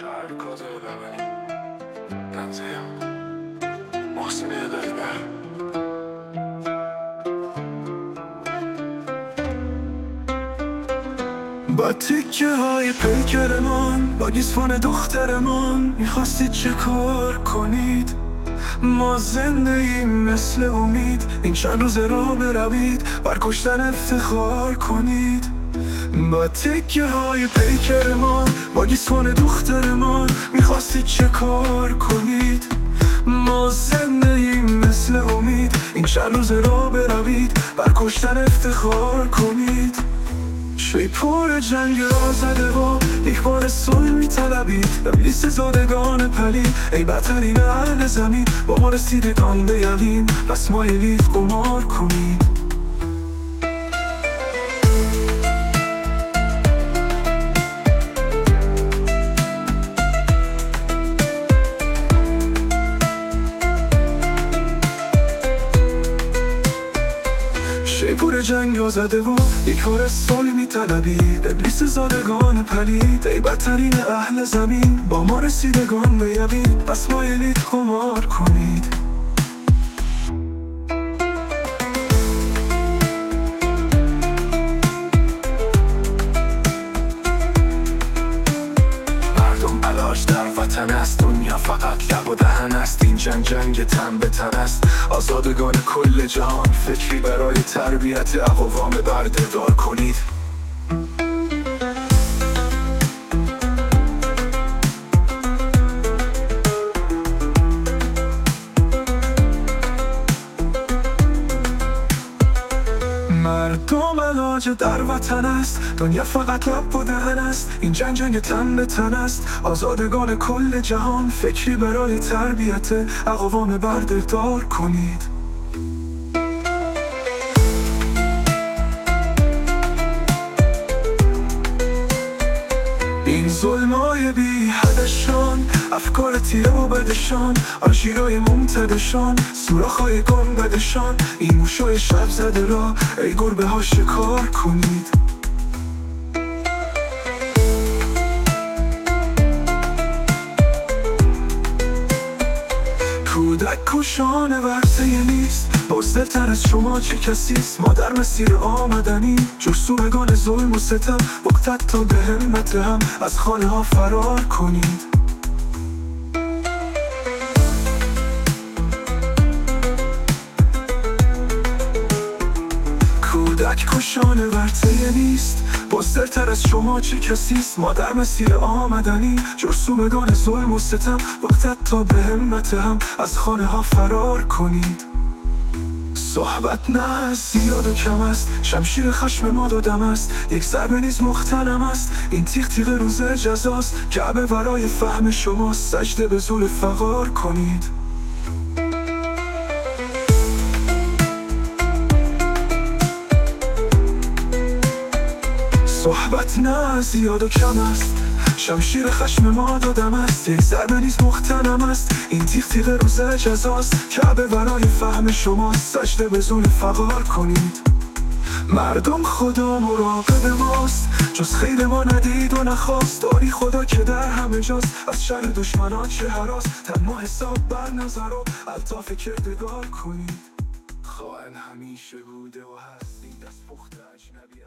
شاعر کاظم لبنی تنظیم. محسن دلبر با تیکه های پیکرمان با گیسفان دخترمان می‌خواستید چه کار کنید؟ ما زنده ایم مثل امید این چند روز را بروید بر کشتن افتخار کنید. با تکه های پیکرمان با گیسفان دخترمان می‌خواستید چه کار کنید؟ ما زنده ایم مثل امید این چند روز را بروید بر کشتن افتخار کنید. شوی پر جنگ را زده و یک بار صلح میطلبید. ابلیس زادگان پلید ای بدترین اهل زمین با ما رسیدگان به یقین پس مایلید قمار کنید. شیپور جنگ زده و یک کار سالی میطلبید ابلیس زادگان پلید ای بدترین اهل زمین. با ما رسیدگان به یقین پس مایلید خمار کنید. مردم علاج در وطن است فقط لب و دهن است. این جنگ جنگ تن به تن است. آزادگان کل جهان فکری برای تربیت اقوام بردهدار کنید. مردم علاج در وطن است. دنیا فقط لب و است. این جنگ جنگ تن به تن است. آزادگان کل جهان فکری برای تربیت اقوام بردهدار کنید. این ظلمای بی حدشان افکار تیره و بدشان آژیرای ممتدشان سوراخای گنبدشان. این موشای شب زده را ای گربه ها شکار کنید. کشان ورطه نیست. بزدلتر از شما چه کسیست ما در مسیر آمدنی. جسومگان ظلم و ستم. بکتت تا به همت هم. از خانه ها فرار کنید. کودک کشان ورطه نیست. بزدلتر از شما چه کسیست ما در مسیر آمدنی جرسومگان ظلم و ستم. وقتت تا به همت هم از خانه ها فرار کنید. صحبت نه زیاد و کم است. شمشیر خشم ما دو دم است. یک ضربه نیز مختنم است. این تیغ تیغ روز جزاست. کعبه برای فهم شما سجده به زول فقار کنید. صحبت نه زیاد و کم است. شمشیر خشم ما دادم است. یک ضربه نیز مختنم است. این تیغ تیغ روز جزاست. کعبه برای فهم شما سجده به زول فقار کنید. مردم خدا مراقب ماست. جز خیر ما ندید و نخواست. داری خدا که در همه جاست. از شر دشمنان چه هراست تنها حساب بر نظر و الطاف کردگار کنید. خواهن همیشه بوده و هست. این دست پخت اجنبی